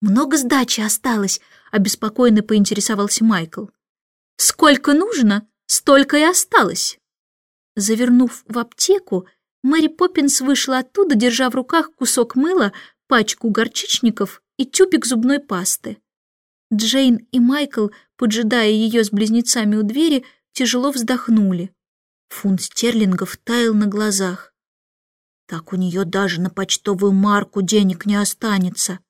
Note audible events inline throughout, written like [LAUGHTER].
«Много сдачи осталось?» — обеспокоенно поинтересовался Майкл. «Сколько нужно, столько и осталось». Завернув в аптеку, Мэри Поппинс вышла оттуда, держа в руках кусок мыла, пачку горчичников и тюбик зубной пасты. Джейн и Майкл, поджидая ее с близнецами у двери, тяжело вздохнули. Фунт стерлингов таял на глазах. Так у нее даже на почтовую марку денег не останется.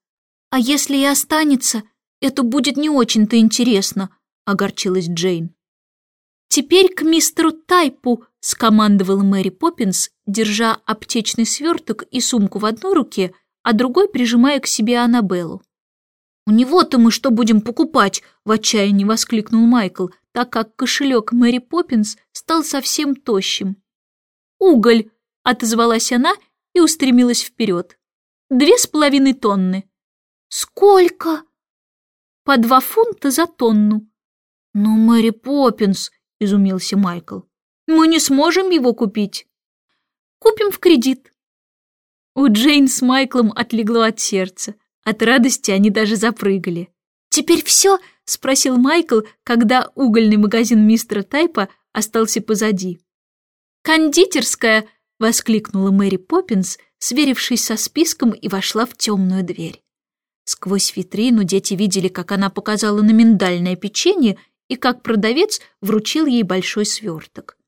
А если и останется, это будет не очень-то интересно, огорчилась Джейн. Теперь к мистеру Тайпу, скомандовала Мэри Поппинс, держа аптечный сверток и сумку в одной руке, а другой прижимая к себе Аннабеллу. «У него-то мы что будем покупать?» — в отчаянии воскликнул Майкл, так как кошелек Мэри Поппинс стал совсем тощим. «Уголь!» — отозвалась она и устремилась вперед. «Две с половиной тонны». «Сколько?» «По два фунта за тонну». «Но Мэри Поппинс!» — изумился Майкл. «Мы не сможем его купить». «Купим в кредит». У Джейн с Майклом отлегло от сердца. От радости они даже запрыгали. «Теперь все?» — спросил Майкл, когда угольный магазин мистера Тайпа остался позади. «Кондитерская!» — воскликнула Мэри Поппинс, сверившись со списком и вошла в темную дверь. Сквозь витрину дети видели, как она показала на миндальное печенье и как продавец вручил ей большой сверток.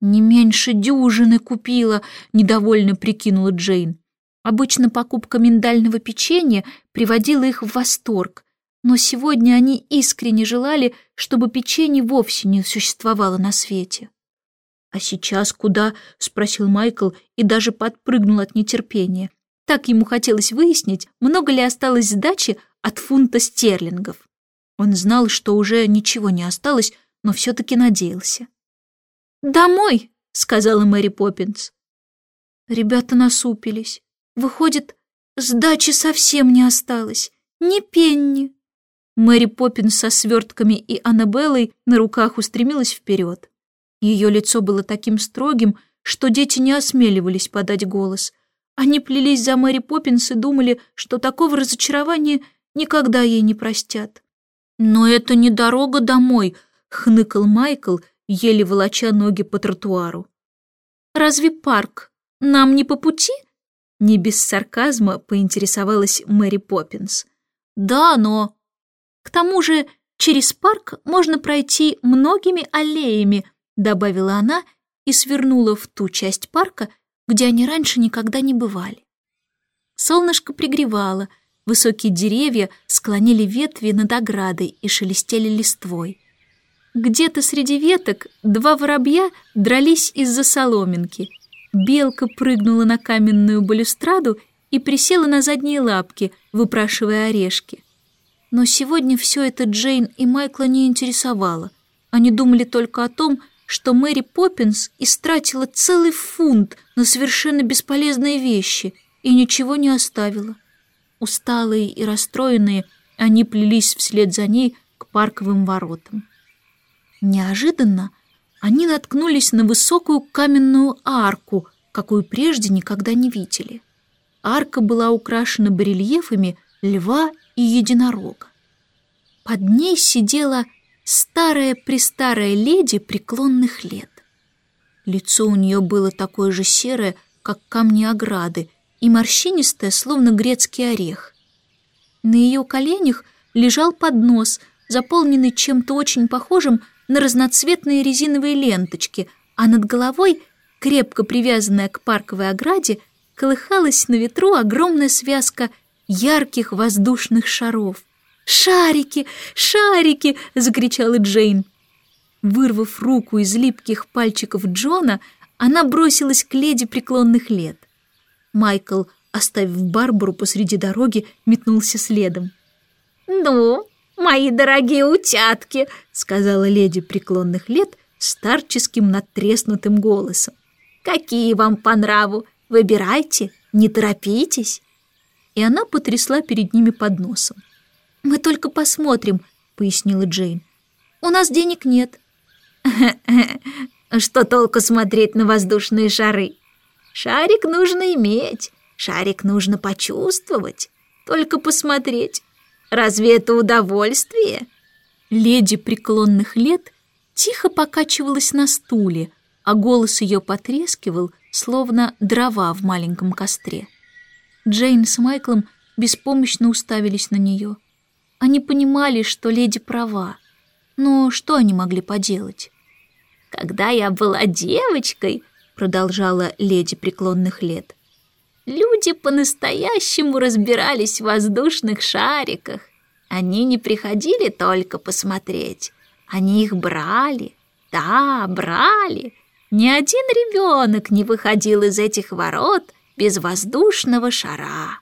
«Не меньше дюжины купила», — недовольно прикинула Джейн. Обычно покупка миндального печенья приводила их в восторг, но сегодня они искренне желали, чтобы печенье вовсе не существовало на свете. «А сейчас куда?» — спросил Майкл и даже подпрыгнул от нетерпения. Так ему хотелось выяснить, много ли осталось сдачи от фунта стерлингов. Он знал, что уже ничего не осталось, но все-таки надеялся. «Домой!» — сказала Мэри Поппинс. Ребята насупились. Выходит, сдачи совсем не осталось. Ни пенни. Мэри Поппинс со свертками и Аннабеллой на руках устремилась вперед. Ее лицо было таким строгим, что дети не осмеливались подать голос. Они плелись за Мэри Поппинс и думали, что такого разочарования никогда ей не простят. «Но это не дорога домой», — хныкал Майкл, еле волоча ноги по тротуару. «Разве парк нам не по пути?» Не без сарказма поинтересовалась Мэри Поппинс. «Да, но...» «К тому же через парк можно пройти многими аллеями», добавила она и свернула в ту часть парка, где они раньше никогда не бывали. Солнышко пригревало, высокие деревья склонили ветви над оградой и шелестели листвой. Где-то среди веток два воробья дрались из-за соломинки — Белка прыгнула на каменную балюстраду и присела на задние лапки, выпрашивая орешки. Но сегодня все это Джейн и Майкла не интересовало. Они думали только о том, что Мэри Поппинс истратила целый фунт на совершенно бесполезные вещи и ничего не оставила. Усталые и расстроенные, они плелись вслед за ней к парковым воротам. Неожиданно они наткнулись на высокую каменную арку, какую прежде никогда не видели. Арка была украшена барельефами льва и единорога. Под ней сидела старая-престарая леди преклонных лет. Лицо у нее было такое же серое, как камни ограды, и морщинистое, словно грецкий орех. На ее коленях лежал поднос, заполненный чем-то очень похожим на разноцветные резиновые ленточки, а над головой, крепко привязанная к парковой ограде, колыхалась на ветру огромная связка ярких воздушных шаров. «Шарики! Шарики!» — закричала Джейн. Вырвав руку из липких пальчиков Джона, она бросилась к леди преклонных лет. Майкл, оставив Барбару посреди дороги, метнулся следом. «Ну, мои дорогие утятки», — сказала леди преклонных лет старческим надтреснутым голосом. «Какие вам по нраву? Выбирайте, не торопитесь». И она потрясла перед ними под носом. «Мы только посмотрим», — пояснила Джейн. «У нас денег нет». [LAUGHS] «Что толку смотреть на воздушные шары? Шарик нужно иметь, шарик нужно почувствовать. только посмотреть. Разве это удовольствие?» Леди преклонных лет тихо покачивалась на стуле, а голос ее потрескивал, словно дрова в маленьком костре. Джейн с Майклом беспомощно уставились на нее. Они понимали, что леди права, но что они могли поделать? «Когда я была девочкой», — продолжала леди преклонных лет, люди по-настоящему разбирались в воздушных шариках. Они не приходили только посмотреть, они их брали, да, брали. Ни один ребенок не выходил из этих ворот без воздушного шара.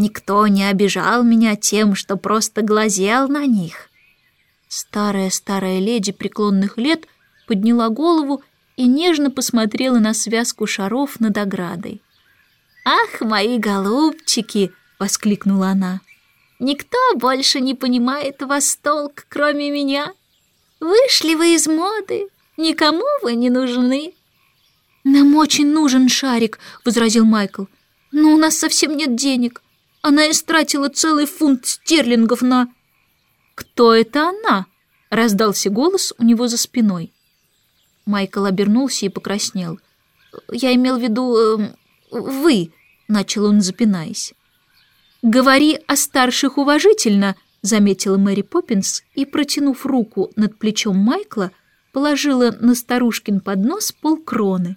Никто не обижал меня тем, что просто глазел на них. Старая-старая леди преклонных лет подняла голову и нежно посмотрела на связку шаров над оградой. «Ах, мои голубчики!» — воскликнула она. «Никто больше не понимает вас толк, кроме меня. Вышли вы из моды, никому вы не нужны». «Нам очень нужен шарик», — возразил Майкл. «Но у нас совсем нет денег. Она истратила целый фунт стерлингов на...» «Кто это она?» — раздался голос у него за спиной. Майкл обернулся и покраснел. «Я имел в виду... Э, вы», — начал он, запинаясь. «Говори о старших уважительно», — заметила Мэри Поппинс и, протянув руку над плечом Майкла, положила на старушкин поднос полкроны.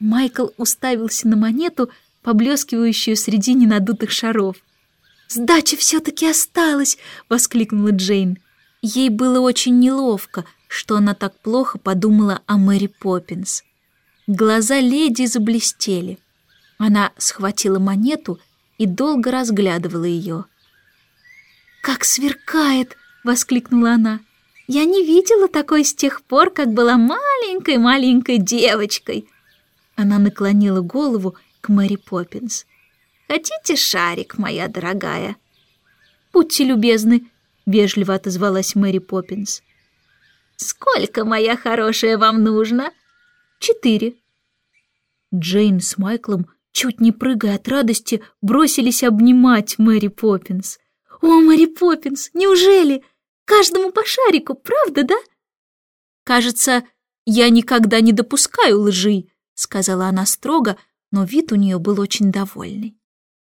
Майкл уставился на монету, поблескивающую среди ненадутых шаров. «Сдача все-таки осталась!» — воскликнула Джейн. Ей было очень неловко, что она так плохо подумала о Мэри Поппинс. Глаза леди заблестели. Она схватила монету и долго разглядывала ее. «Как сверкает!» — воскликнула она. «Я не видела такой с тех пор, как была маленькой-маленькой девочкой!» Она наклонила голову Мэри Поппинс. «Хотите шарик, моя дорогая?» «Будьте любезны», — вежливо отозвалась Мэри Поппинс. «Сколько, моя хорошая, вам нужно?» «Четыре». Джейн с Майклом, чуть не прыгая от радости, бросились обнимать Мэри Поппинс. «О, Мэри Поппинс, неужели? Каждому по шарику, правда, да?» «Кажется, я никогда не допускаю лжи», — сказала она строго, но вид у нее был очень довольный.